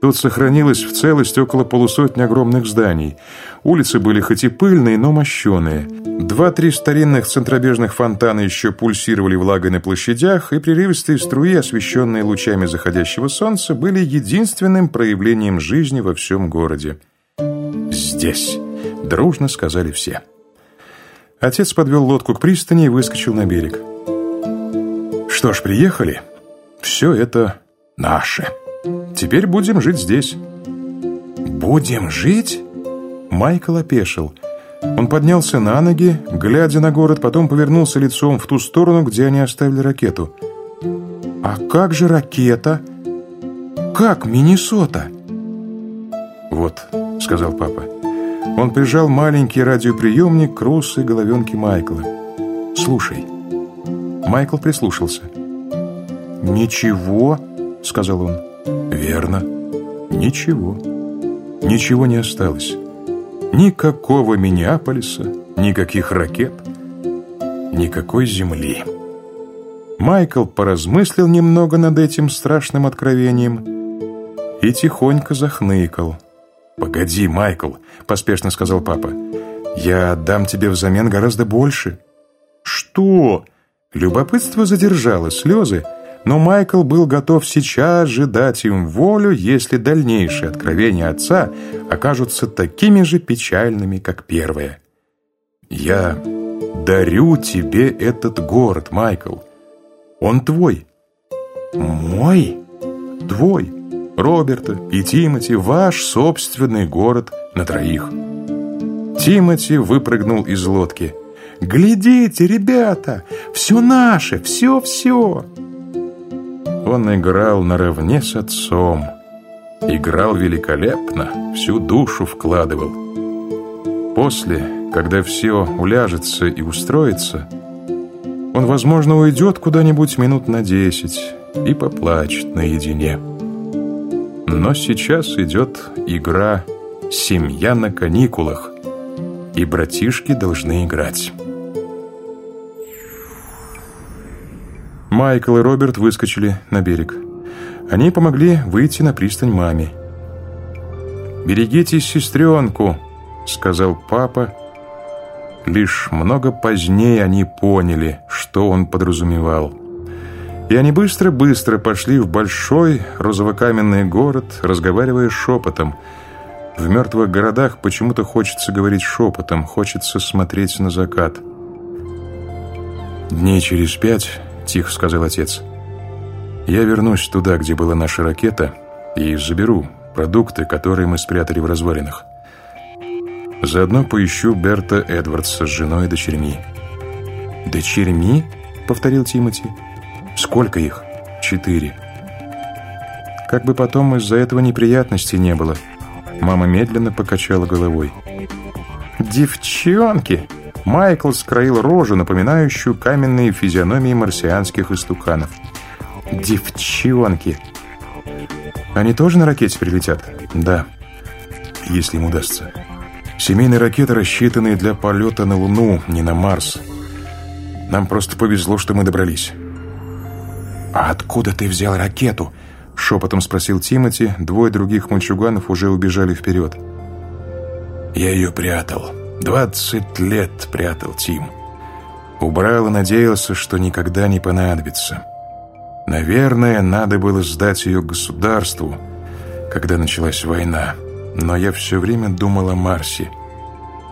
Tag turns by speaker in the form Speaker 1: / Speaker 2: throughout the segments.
Speaker 1: Тут сохранилось в целости около полусотни огромных зданий. Улицы были хоть и пыльные, но мощеные. Два-три старинных центробежных фонтана еще пульсировали влагой на площадях, и прерывистые струи, освещенные лучами заходящего солнца, были единственным проявлением жизни во всем городе. «Здесь!» — дружно сказали все. Отец подвел лодку к пристани и выскочил на берег. «Что ж, приехали. Все это наше». Теперь будем жить здесь». «Будем жить?» Майкл опешил. Он поднялся на ноги, глядя на город, потом повернулся лицом в ту сторону, где они оставили ракету. «А как же ракета? Как Миннесота?» «Вот», — сказал папа. Он прижал маленький радиоприемник к русой головенке Майкла. «Слушай». Майкл прислушался. «Ничего», — сказал он. Верно. Ничего. Ничего не осталось. Никакого Миннеаполиса, никаких ракет, никакой земли. Майкл поразмыслил немного над этим страшным откровением и тихонько захныкал. «Погоди, Майкл», — поспешно сказал папа. «Я дам тебе взамен гораздо больше». «Что?» Любопытство задержало слезы, — но Майкл был готов сейчас же дать им волю, если дальнейшие откровения отца окажутся такими же печальными, как первое. «Я дарю тебе этот город, Майкл. Он твой». «Мой?» «Твой, Роберта и Тимоти, ваш собственный город на троих». Тимоти выпрыгнул из лодки. «Глядите, ребята, все наше, все-все!» Он играл наравне с отцом. Играл великолепно, всю душу вкладывал. После, когда все уляжется и устроится, он, возможно, уйдет куда-нибудь минут на десять и поплачет наедине. Но сейчас идет игра «Семья на каникулах», и братишки должны играть. Майкл и Роберт выскочили на берег. Они помогли выйти на пристань маме. «Берегите сестренку», — сказал папа. Лишь много позднее они поняли, что он подразумевал. И они быстро-быстро пошли в большой розовокаменный город, разговаривая шепотом. В мертвых городах почему-то хочется говорить шепотом, хочется смотреть на закат. Дней через пять тихо сказал отец. «Я вернусь туда, где была наша ракета, и заберу продукты, которые мы спрятали в развалинах. Заодно поищу Берта Эдвардса с женой и дочерьми». «Дочерьми?» — повторил Тимоти. «Сколько их?» «Четыре». Как бы потом из-за этого неприятностей не было. Мама медленно покачала головой. «Девчонки!» Майкл скроил рожу, напоминающую каменные физиономии марсианских истуканов. «Девчонки!» «Они тоже на ракете прилетят?» «Да, если им удастся. Семейные ракеты, рассчитанные для полета на Луну, не на Марс. Нам просто повезло, что мы добрались». «А откуда ты взял ракету?» Шепотом спросил Тимати. Двое других мальчуганов уже убежали вперед. «Я ее прятал», Двадцать лет прятал Тим. Убрал и надеялся, что никогда не понадобится. Наверное, надо было сдать ее государству, когда началась война. Но я все время думал о Марсе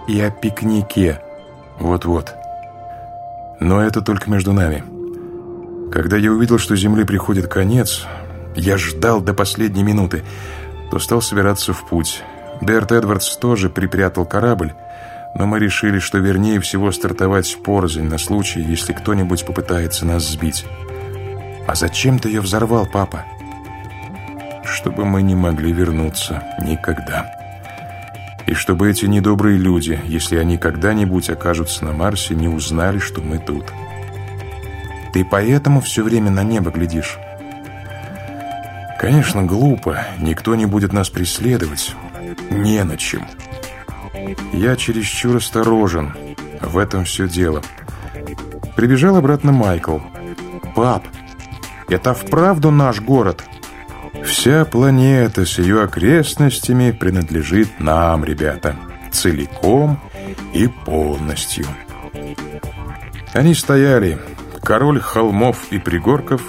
Speaker 1: и о пикнике. Вот-вот. Но это только между нами. Когда я увидел, что Земле приходит конец, я ждал до последней минуты, то стал собираться в путь. Берт Эдвардс тоже припрятал корабль, но мы решили, что вернее всего стартовать порознь на случай, если кто-нибудь попытается нас сбить. А зачем ты ее взорвал, папа? Чтобы мы не могли вернуться никогда. И чтобы эти недобрые люди, если они когда-нибудь окажутся на Марсе, не узнали, что мы тут. Ты поэтому все время на небо глядишь? Конечно, глупо. Никто не будет нас преследовать. Не на чем. Я чересчур осторожен. В этом все дело. Прибежал обратно Майкл. «Пап, это вправду наш город?» Вся планета с ее окрестностями принадлежит нам, ребята, целиком и полностью. Они стояли, король холмов и пригорков,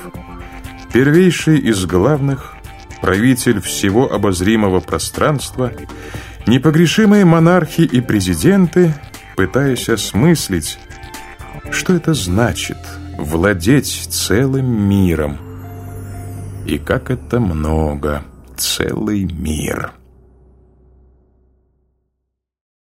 Speaker 1: первейший из главных, правитель всего обозримого пространства, непогрешимые монархи и президенты, пытаясь осмыслить, что это значит владеть целым миром – и как это много, целый мир.